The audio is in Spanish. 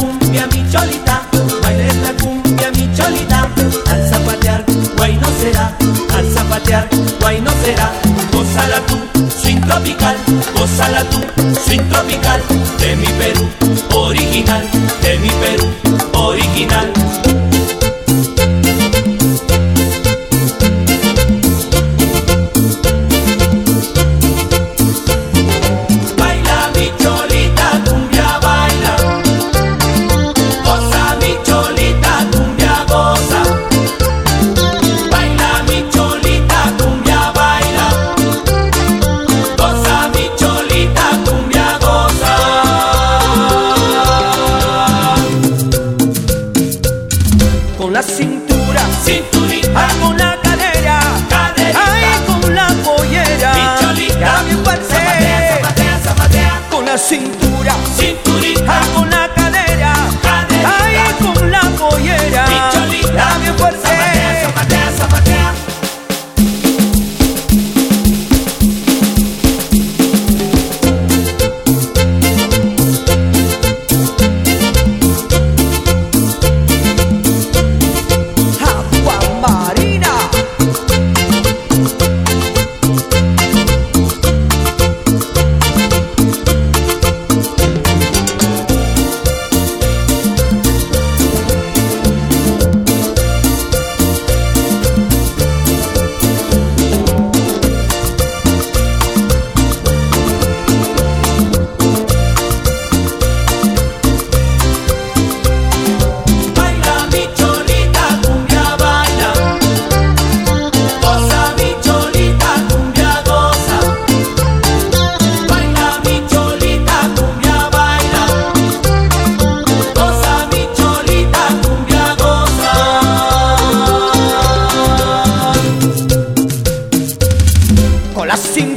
Cumbia mi cholita, baila esta cumbia mi cholita. Al zapatear, guay no será, al zapatear, guay no será. Gózala tú, swing tropical, gózala tú, swing tropical. De mi Perú, Con la cintura, Cinturita, ay, con la cadera, Caderita. ay, con la pollera. mi cholita. Ya bien. Zapatea, zapatea, zapatea. Con la cintura. Olha assim